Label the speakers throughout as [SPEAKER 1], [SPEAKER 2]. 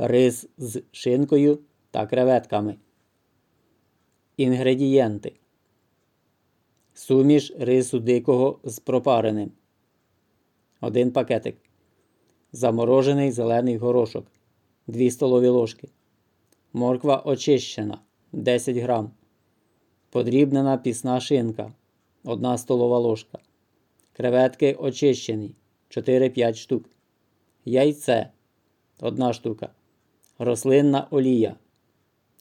[SPEAKER 1] рис з шинкою та креветками. Інгредієнти. Суміш рису дикого з пропареним. 1 пакетик. Заморожений зелений горошок 2 столові ложки. Морква очищена 10 грам. Подрібнена пісна шинка 1 столова ложка. Креветки очищені 4-5 штук. Яйце 1 штука. Рослинна олія.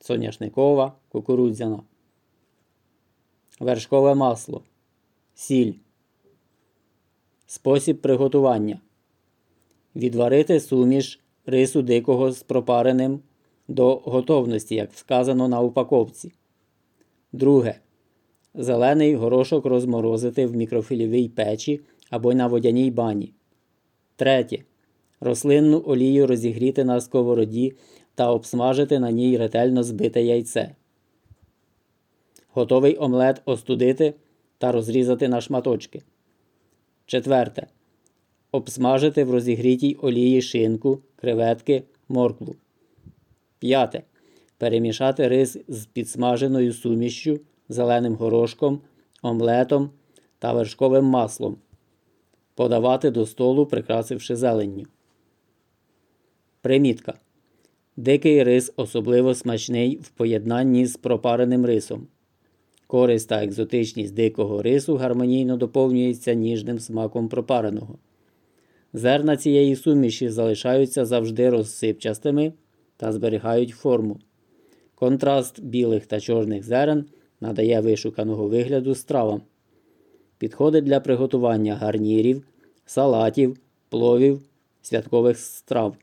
[SPEAKER 1] Соняшникова, кукурудзяна. Вершкове масло. Сіль. Спосіб приготування. Відварити суміш рису дикого з пропареним до готовності, як вказано на упаковці. Друге. Зелений горошок розморозити в мікрофільовій печі або на водяній бані. Третє. Рослинну олію розігріти на сковороді та обсмажити на ній ретельно збите яйце. Готовий омлет остудити та розрізати на шматочки. Четверте. Обсмажити в розігрітій олії шинку, креветки, моркву. П'яте. Перемішати рис з підсмаженою сумішшю, зеленим горошком, омлетом та вершковим маслом. Подавати до столу, прикрасивши зеленню. Примітка. Дикий рис особливо смачний в поєднанні з пропареним рисом. Користь та екзотичність дикого рису гармонійно доповнюється ніжним смаком пропареного. Зерна цієї суміші залишаються завжди розсипчастими та зберігають форму. Контраст білих та чорних зерен надає вишуканого вигляду стравам. Підходить для приготування гарнірів, салатів, пловів, святкових страв.